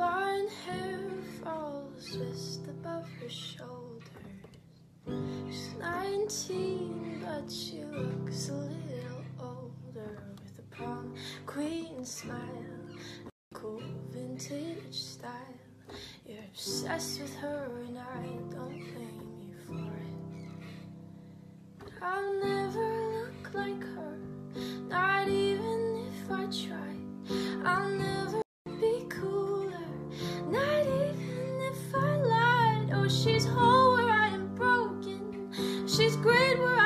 blonde hair falls just above her shoulders. She's 19, but she looks a little older with a prom queen smile, cool vintage style. You're obsessed with her, and I She's whole where I am broken. She's great where